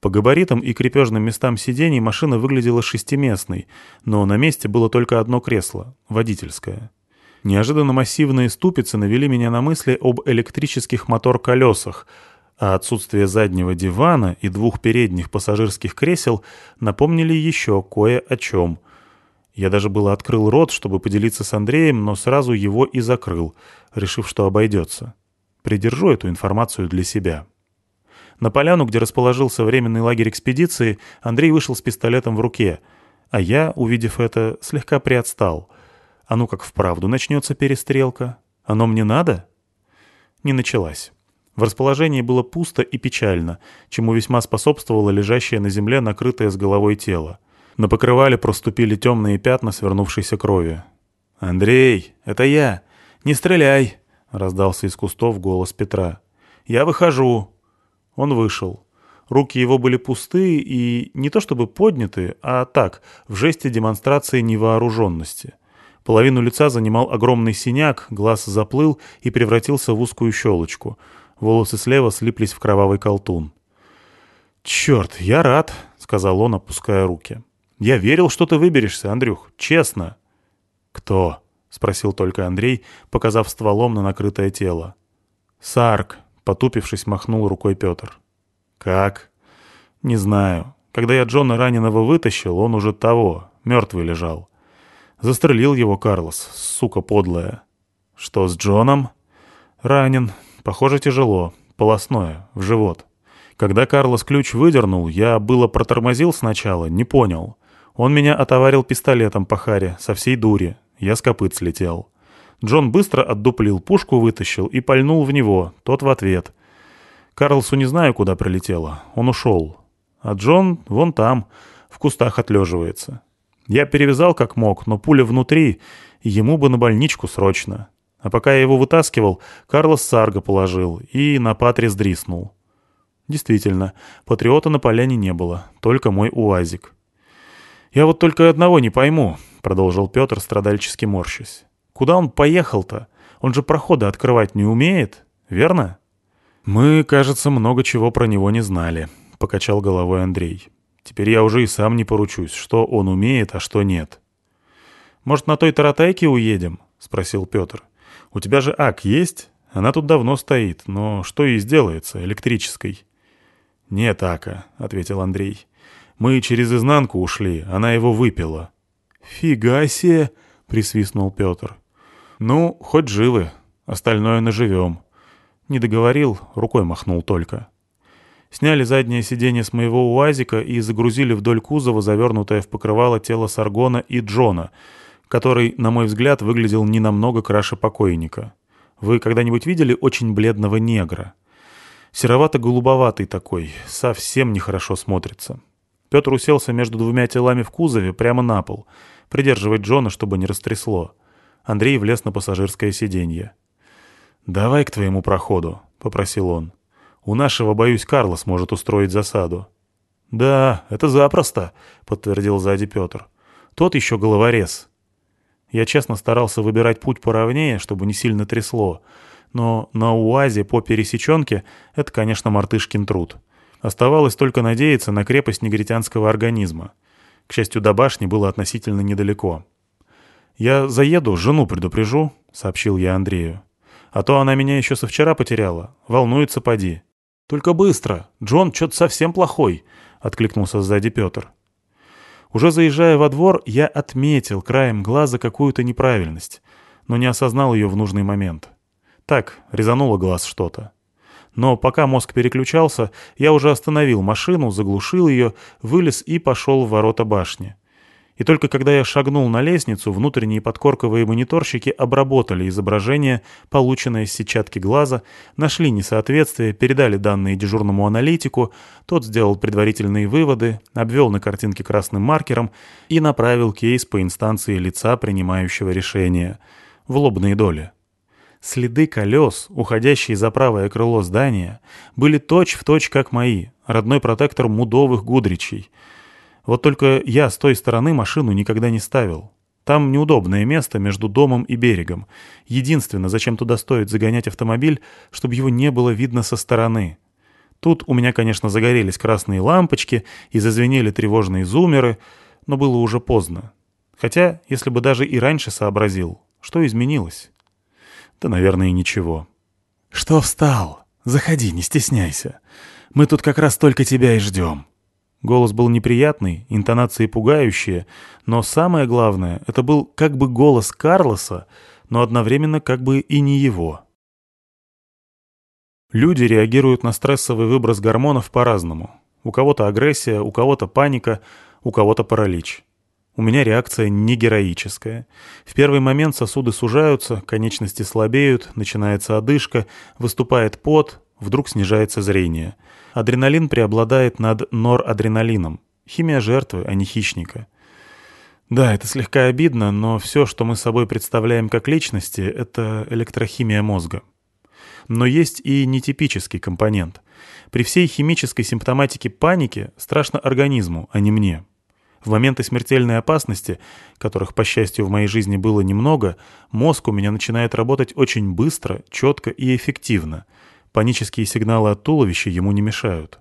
По габаритам и крепежным местам сидений машина выглядела шестиместной, но на месте было только одно кресло — водительское. Неожиданно массивные ступицы навели меня на мысли об электрических мотор-колесах, а отсутствие заднего дивана и двух передних пассажирских кресел напомнили еще кое о чем. Я даже было открыл рот, чтобы поделиться с Андреем, но сразу его и закрыл, решив, что обойдется. Придержу эту информацию для себя. На поляну, где расположился временный лагерь экспедиции, Андрей вышел с пистолетом в руке, а я, увидев это, слегка приотстал. А ну как вправду начнется перестрелка? Оно мне надо? Не началась. В расположении было пусто и печально, чему весьма способствовало лежащее на земле накрытое с головой тело. На покрывале проступили темные пятна свернувшейся крови. «Андрей, это я! Не стреляй!» — раздался из кустов голос Петра. «Я выхожу!» Он вышел. Руки его были пустые и не то чтобы подняты, а так, в жесте демонстрации невооруженности. Половину лица занимал огромный синяк, глаз заплыл и превратился в узкую щелочку. Волосы слева слиплись в кровавый колтун. «Черт, я рад», — сказал он, опуская руки. «Я верил, что ты выберешься, Андрюх, честно». «Кто?» — спросил только Андрей, показав стволом на накрытое тело. «Сарк», Потупившись, махнул рукой Петр. «Как?» «Не знаю. Когда я Джона раненого вытащил, он уже того, мертвый лежал. Застрелил его Карлос, сука подлая». «Что с Джоном?» «Ранен. Похоже, тяжело. Полостное. В живот. Когда Карлос ключ выдернул, я было протормозил сначала, не понял. Он меня отоварил пистолетом по харе, со всей дури. Я с копыт слетел. Джон быстро отдуплил пушку, вытащил и пальнул в него, тот в ответ. Карлсу не знаю, куда прилетело. Он ушел. А Джон вон там, в кустах отлеживается. Я перевязал как мог, но пуля внутри, ему бы на больничку срочно. А пока я его вытаскивал, Карлос Сарго положил и на Патрис дриснул. Действительно, патриота на поляне не было, только мой уазик. «Я вот только одного не пойму», — продолжил Петр, страдальчески морщась. Куда он поехал-то? Он же проходы открывать не умеет, верно?» «Мы, кажется, много чего про него не знали», — покачал головой Андрей. «Теперь я уже и сам не поручусь, что он умеет, а что нет». «Может, на той таратайке уедем?» — спросил Петр. «У тебя же ак есть? Она тут давно стоит, но что ей сделается, электрической?» «Нет ака», — ответил Андрей. «Мы через изнанку ушли, она его выпила». «Фига себе!» — присвистнул Петр. «Ну, хоть живы, остальное наживем». Не договорил, рукой махнул только. Сняли заднее сиденье с моего УАЗика и загрузили вдоль кузова завернутое в покрывало тело Саргона и Джона, который, на мой взгляд, выглядел не намного краше покойника. Вы когда-нибудь видели очень бледного негра? Серовато-голубоватый такой, совсем нехорошо смотрится. Петр уселся между двумя телами в кузове прямо на пол, придерживать Джона, чтобы не растрясло. Андрей влез на пассажирское сиденье. «Давай к твоему проходу», — попросил он. «У нашего, боюсь, Карлос может устроить засаду». «Да, это запросто», — подтвердил сзади Петр. «Тот еще головорез». Я честно старался выбирать путь поровнее, чтобы не сильно трясло, но на УАЗе по пересеченке это, конечно, мартышкин труд. Оставалось только надеяться на крепость негритянского организма. К счастью, до башни было относительно недалеко. «Я заеду, жену предупрежу», — сообщил я Андрею. «А то она меня еще со вчера потеряла. Волнуется, поди». «Только быстро. Джон что-то совсем плохой», — откликнулся сзади Петр. Уже заезжая во двор, я отметил краем глаза какую-то неправильность, но не осознал ее в нужный момент. Так, резануло глаз что-то. Но пока мозг переключался, я уже остановил машину, заглушил ее, вылез и пошел в ворота башни. И только когда я шагнул на лестницу, внутренние подкорковые мониторщики обработали изображение, полученное с сетчатки глаза, нашли несоответствие, передали данные дежурному аналитику, тот сделал предварительные выводы, обвел на картинке красным маркером и направил кейс по инстанции лица, принимающего решение, в лобные доли. Следы колес, уходящие за правое крыло здания, были точь-в-точь точь как мои, родной протектор мудовых гудричей — вот только я с той стороны машину никогда не ставил. Там неудобное место между домом и берегом. Единственное, зачем туда стоит загонять автомобиль, чтобы его не было видно со стороны. Тут у меня, конечно, загорелись красные лампочки и зазвенели тревожные зумеры, но было уже поздно. Хотя, если бы даже и раньше сообразил, что изменилось? Да, наверное, ничего. «Что встал? Заходи, не стесняйся. Мы тут как раз только тебя и ждем», Голос был неприятный, интонации пугающие, но самое главное, это был как бы голос Карлоса, но одновременно как бы и не его. Люди реагируют на стрессовый выброс гормонов по-разному. У кого-то агрессия, у кого-то паника, у кого-то паралич. У меня реакция не героическая. В первый момент сосуды сужаются, конечности слабеют, начинается одышка, выступает пот, вдруг снижается зрение — Адреналин преобладает над норадреналином. Химия жертвы, а не хищника. Да, это слегка обидно, но все, что мы собой представляем как личности, это электрохимия мозга. Но есть и нетипический компонент. При всей химической симптоматике паники страшно организму, а не мне. В моменты смертельной опасности, которых, по счастью, в моей жизни было немного, мозг у меня начинает работать очень быстро, четко и эффективно — Панические сигналы от туловища ему не мешают.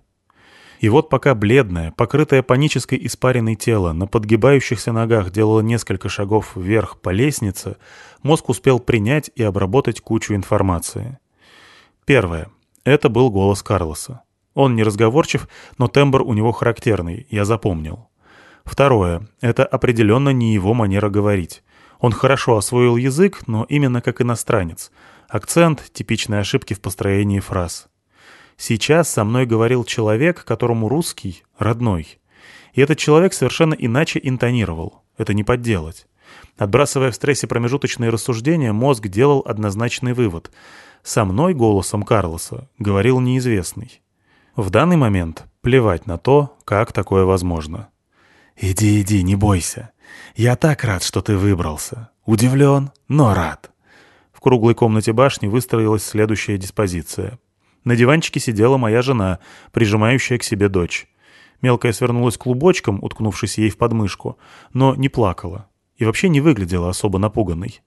И вот пока бледное, покрытое панической испаренной тело на подгибающихся ногах делало несколько шагов вверх по лестнице, мозг успел принять и обработать кучу информации. Первое. Это был голос Карлоса. Он не разговорчив, но тембр у него характерный, я запомнил. Второе. Это определенно не его манера говорить. Он хорошо освоил язык, но именно как иностранец — Акцент — типичные ошибки в построении фраз. Сейчас со мной говорил человек, которому русский — родной. И этот человек совершенно иначе интонировал. Это не подделать. Отбрасывая в стрессе промежуточные рассуждения, мозг делал однозначный вывод. Со мной голосом Карлоса говорил неизвестный. В данный момент плевать на то, как такое возможно. «Иди, иди, не бойся. Я так рад, что ты выбрался. Удивлен, но рад круглой комнате башни выстроилась следующая диспозиция. На диванчике сидела моя жена, прижимающая к себе дочь. Мелкая свернулась клубочком, уткнувшись ей в подмышку, но не плакала и вообще не выглядела особо напуганной.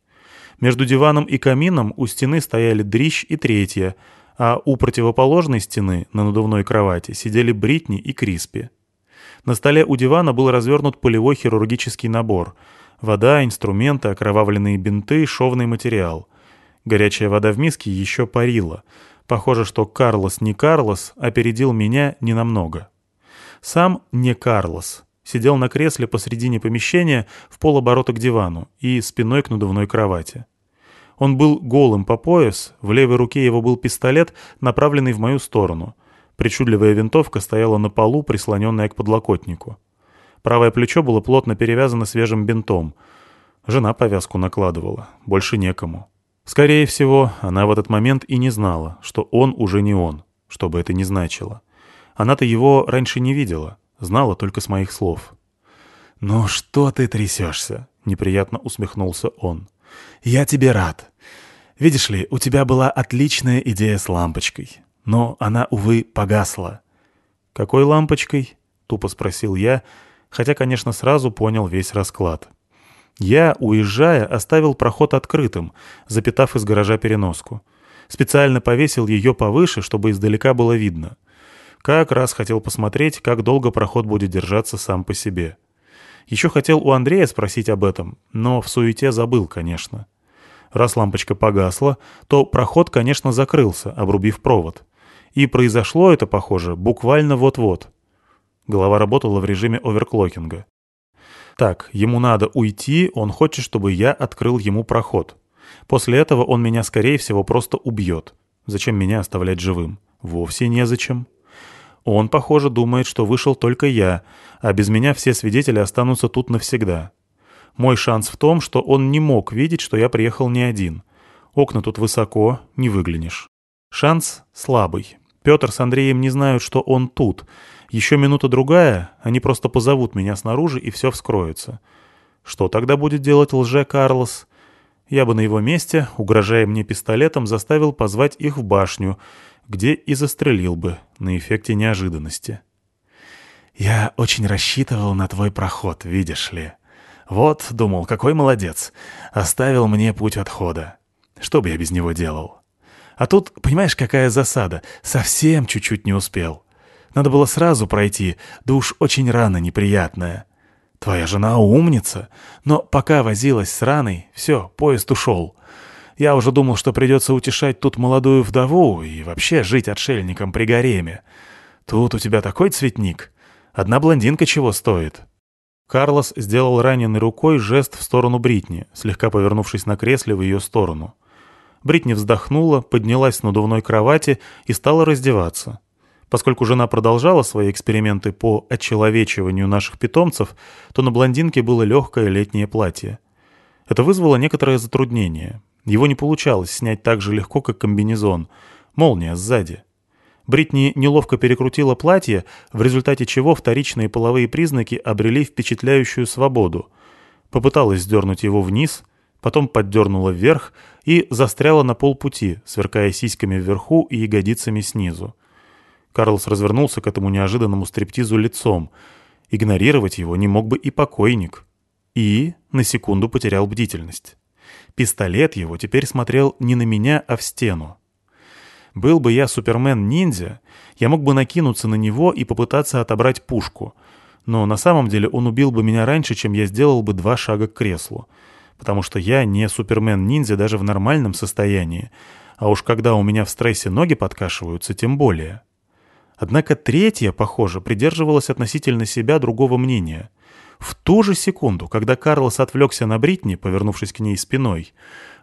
Между диваном и камином у стены стояли дрищ и третья, а у противоположной стены на надувной кровати сидели Бритни и Криспи. На столе у дивана был развернут полевой хирургический набор. Вода, инструменты, окровавленные бинты, шовный материал. Горячая вода в миске еще парила. Похоже, что Карлос не Карлос опередил меня ненамного. Сам не Карлос. Сидел на кресле посредине помещения в полоборота к дивану и спиной к надувной кровати. Он был голым по пояс, в левой руке его был пистолет, направленный в мою сторону. Причудливая винтовка стояла на полу, прислоненная к подлокотнику. Правое плечо было плотно перевязано свежим бинтом. Жена повязку накладывала, больше некому. Скорее всего, она в этот момент и не знала, что он уже не он, что бы это ни значило. Она-то его раньше не видела, знала только с моих слов. «Ну что ты трясешься?» — неприятно усмехнулся он. «Я тебе рад. Видишь ли, у тебя была отличная идея с лампочкой, но она, увы, погасла». «Какой лампочкой?» — тупо спросил я, хотя, конечно, сразу понял весь расклад. Я, уезжая, оставил проход открытым, запитав из гаража переноску. Специально повесил ее повыше, чтобы издалека было видно. Как раз хотел посмотреть, как долго проход будет держаться сам по себе. Еще хотел у Андрея спросить об этом, но в суете забыл, конечно. Раз лампочка погасла, то проход, конечно, закрылся, обрубив провод. И произошло это, похоже, буквально вот-вот. Голова работала в режиме оверклокинга. Так, ему надо уйти, он хочет, чтобы я открыл ему проход. После этого он меня, скорее всего, просто убьет. Зачем меня оставлять живым? Вовсе незачем. Он, похоже, думает, что вышел только я, а без меня все свидетели останутся тут навсегда. Мой шанс в том, что он не мог видеть, что я приехал не один. Окна тут высоко, не выглянешь. Шанс слабый. Петр с Андреем не знают, что он тут. Еще минута-другая, они просто позовут меня снаружи, и все вскроется. Что тогда будет делать лже Карлос? Я бы на его месте, угрожая мне пистолетом, заставил позвать их в башню, где и застрелил бы на эффекте неожиданности. «Я очень рассчитывал на твой проход, видишь ли. Вот, думал, какой молодец. Оставил мне путь отхода. Что бы я без него делал? А тут, понимаешь, какая засада? Совсем чуть-чуть не успел. Надо было сразу пройти, да уж очень рано неприятная. Твоя жена умница, но пока возилась с раной, все, поезд ушел. Я уже думал, что придется утешать тут молодую вдову и вообще жить отшельником при гареме. Тут у тебя такой цветник. Одна блондинка чего стоит?» Карлос сделал раненой рукой жест в сторону Бритни, слегка повернувшись на кресле в ее сторону. Бритни вздохнула, поднялась с надувной кровати и стала раздеваться. Поскольку жена продолжала свои эксперименты по очеловечиванию наших питомцев, то на блондинке было легкое летнее платье. Это вызвало некоторое затруднение. Его не получалось снять так же легко, как комбинезон. Молния сзади. Бритни неловко перекрутила платье, в результате чего вторичные половые признаки обрели впечатляющую свободу. Попыталась сдернуть его вниз, потом поддернула вверх и застряла на полпути, сверкая сиськами вверху и ягодицами снизу. Карлос развернулся к этому неожиданному стриптизу лицом. Игнорировать его не мог бы и покойник. И на секунду потерял бдительность. Пистолет его теперь смотрел не на меня, а в стену. Был бы я Супермен-ниндзя, я мог бы накинуться на него и попытаться отобрать пушку. Но на самом деле он убил бы меня раньше, чем я сделал бы два шага к креслу. Потому что я не Супермен-ниндзя даже в нормальном состоянии. А уж когда у меня в стрессе ноги подкашиваются, тем более. Однако третья, похоже, придерживалась относительно себя другого мнения. В ту же секунду, когда Карлос отвлекся на Бритни, повернувшись к ней спиной,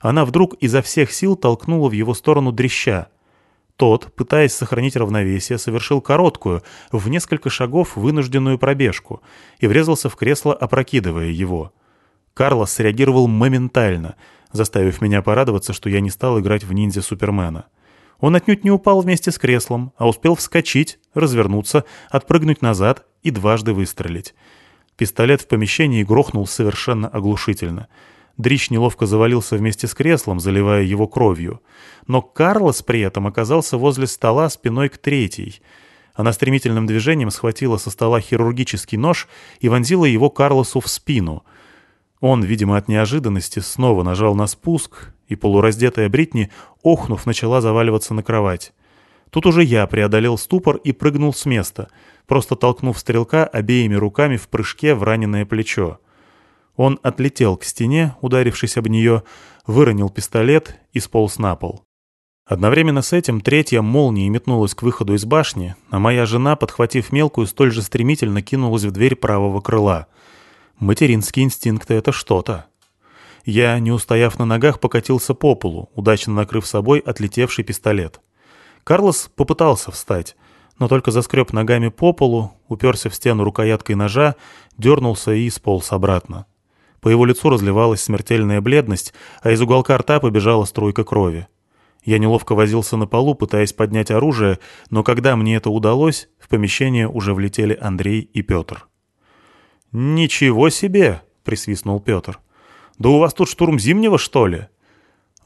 она вдруг изо всех сил толкнула в его сторону дрища. Тот, пытаясь сохранить равновесие, совершил короткую, в несколько шагов вынужденную пробежку и врезался в кресло, опрокидывая его. Карлос среагировал моментально, заставив меня порадоваться, что я не стал играть в ниндзя Супермена. Он отнюдь не упал вместе с креслом, а успел вскочить, развернуться, отпрыгнуть назад и дважды выстрелить. Пистолет в помещении грохнул совершенно оглушительно. Дрищ неловко завалился вместе с креслом, заливая его кровью. Но Карлос при этом оказался возле стола спиной к третьей. Она стремительным движением схватила со стола хирургический нож и вонзила его Карлосу в спину. Он, видимо, от неожиданности снова нажал на спуск, и полураздетая Бритни, охнув, начала заваливаться на кровать. Тут уже я преодолел ступор и прыгнул с места — просто толкнув стрелка обеими руками в прыжке в раненое плечо. Он отлетел к стене, ударившись об нее, выронил пистолет и сполз на пол. Одновременно с этим третья молния метнулась к выходу из башни, а моя жена, подхватив мелкую, столь же стремительно кинулась в дверь правого крыла. Материнские инстинкты — это что-то. Я, не устояв на ногах, покатился по полу, удачно накрыв собой отлетевший пистолет. Карлос попытался встать, но только заскреб ногами по полу, уперся в стену рукояткой ножа, дернулся и сполз обратно. По его лицу разливалась смертельная бледность, а из уголка рта побежала струйка крови. Я неловко возился на полу, пытаясь поднять оружие, но когда мне это удалось, в помещение уже влетели Андрей и Петр. «Ничего себе!» — присвистнул Петр. «Да у вас тут штурм зимнего, что ли?»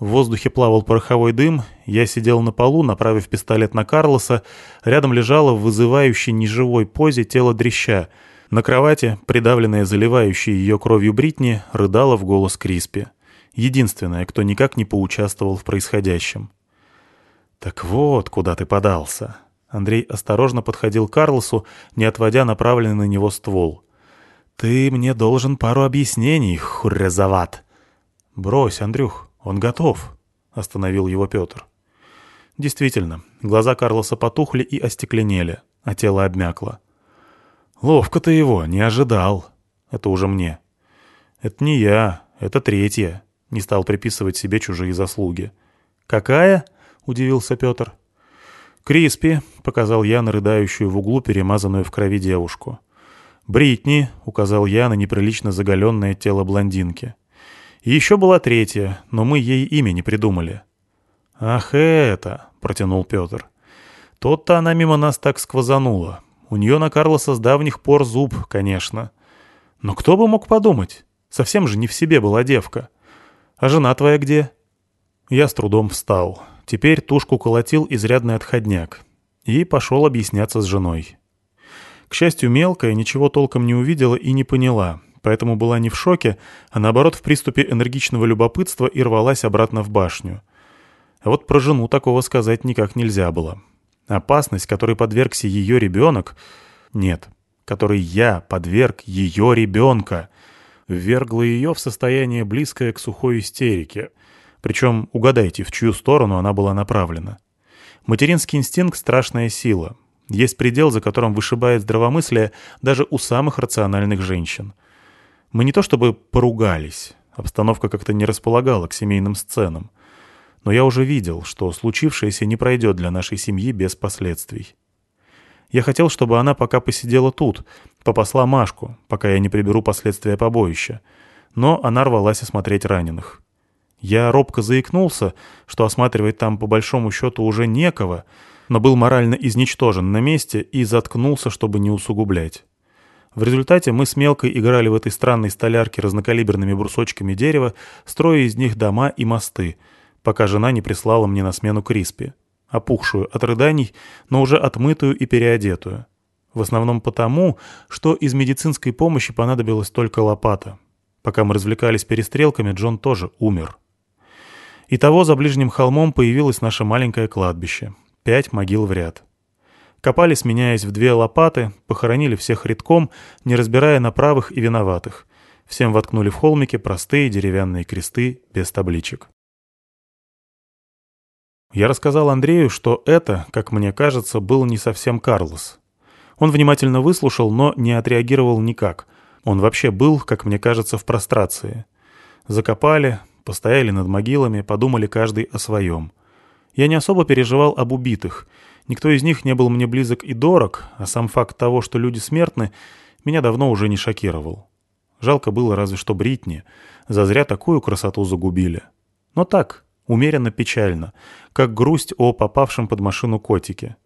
В воздухе плавал пороховой дым, я сидел на полу, направив пистолет на Карлоса, рядом лежало в вызывающей неживой позе тело дрища. На кровати, придавленная заливающей ее кровью Бритни, рыдала в голос Криспи. Единственная, кто никак не поучаствовал в происходящем. «Так вот, куда ты подался». Андрей осторожно подходил к Карлосу, не отводя направленный на него ствол. «Ты мне должен пару объяснений, хуррезават». «Брось, Андрюх, «Он готов», — остановил его Петр. Действительно, глаза Карлоса потухли и остекленели, а тело обмякло. «Ловко ты его, не ожидал. Это уже мне». «Это не я, это третья», — не стал приписывать себе чужие заслуги. «Какая?» — удивился Петр. «Криспи», — показал я на рыдающую в углу перемазанную в крови девушку. «Бритни», — указал я на неприлично заголенное тело блондинки. И еще была третья, но мы ей имя не придумали. «Ах, это!» — протянул Петр. «Тот-то она мимо нас так сквозанула. У нее на Карлоса с давних пор зуб, конечно. Но кто бы мог подумать? Совсем же не в себе была девка. А жена твоя где?» Я с трудом встал. Теперь тушку колотил изрядный отходняк. И пошел объясняться с женой. К счастью, мелкая ничего толком не увидела и не поняла, поэтому была не в шоке, а наоборот в приступе энергичного любопытства и рвалась обратно в башню. А вот про жену такого сказать никак нельзя было. Опасность, которой подвергся ее ребенок... Нет, которой я подверг ее ребенка, ввергла ее в состояние близкое к сухой истерике — причем угадайте, в чью сторону она была направлена. Материнский инстинкт — страшная сила. Есть предел, за которым вышибает здравомыслие даже у самых рациональных женщин. Мы не то чтобы поругались, обстановка как-то не располагала к семейным сценам. Но я уже видел, что случившееся не пройдет для нашей семьи без последствий. Я хотел, чтобы она пока посидела тут, попасла Машку, пока я не приберу последствия побоища. Но она рвалась осмотреть раненых. Я робко заикнулся, что осматривать там по большому счету уже некого, но был морально изничтожен на месте и заткнулся, чтобы не усугублять. В результате мы с Мелкой играли в этой странной столярке разнокалиберными брусочками дерева, строя из них дома и мосты, пока жена не прислала мне на смену Криспи, опухшую от рыданий, но уже отмытую и переодетую. В основном потому, что из медицинской помощи понадобилась только лопата. Пока мы развлекались перестрелками, Джон тоже умер. Итого за ближним холмом появилось наше маленькое кладбище. Пять могил в ряд. Копали, сменяясь в две лопаты, похоронили всех редком, не разбирая на правых и виноватых. Всем воткнули в холмики простые деревянные кресты без табличек. Я рассказал Андрею, что это, как мне кажется, был не совсем Карлос. Он внимательно выслушал, но не отреагировал никак. Он вообще был, как мне кажется, в прострации. Закопали, Постояли над могилами, подумали каждый о своем. Я не особо переживал об убитых. Никто из них не был мне близок и дорог, а сам факт того, что люди смертны, меня давно уже не шокировал. Жалко было разве что Бритни. Зазря такую красоту загубили. Но так, умеренно печально, как грусть о попавшем под машину котике.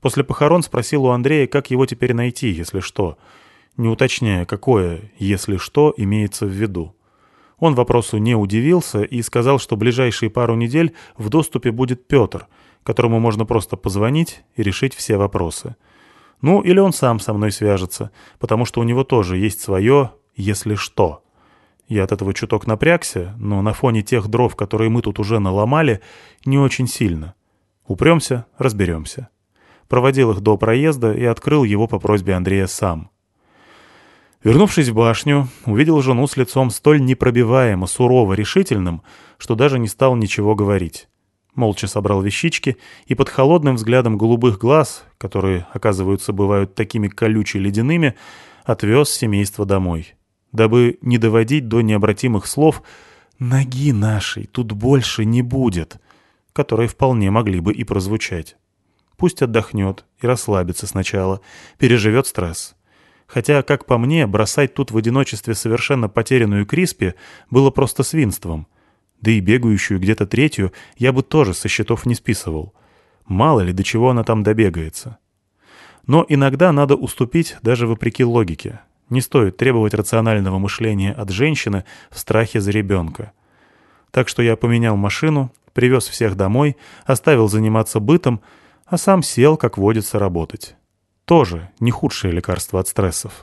После похорон спросил у Андрея, как его теперь найти, если что, не уточняя, какое «если что» имеется в виду. Он вопросу не удивился и сказал, что ближайшие пару недель в доступе будет Петр, которому можно просто позвонить и решить все вопросы. Ну, или он сам со мной свяжется, потому что у него тоже есть свое «если что». Я от этого чуток напрягся, но на фоне тех дров, которые мы тут уже наломали, не очень сильно. Упремся, разберемся. Проводил их до проезда и открыл его по просьбе Андрея сам. Вернувшись в башню, увидел жену с лицом столь непробиваемо, сурово решительным, что даже не стал ничего говорить. Молча собрал вещички и под холодным взглядом голубых глаз, которые, оказывается, бывают такими колюче-ледяными, отвез семейство домой. Дабы не доводить до необратимых слов «ноги нашей тут больше не будет», которые вполне могли бы и прозвучать. Пусть отдохнет и расслабится сначала, переживет стресс. Хотя, как по мне, бросать тут в одиночестве совершенно потерянную Криспи было просто свинством. Да и бегающую где-то третью я бы тоже со счетов не списывал. Мало ли, до чего она там добегается. Но иногда надо уступить даже вопреки логике. Не стоит требовать рационального мышления от женщины в страхе за ребенка. Так что я поменял машину, привез всех домой, оставил заниматься бытом, а сам сел, как водится, работать. Тоже не худшее лекарство от стрессов.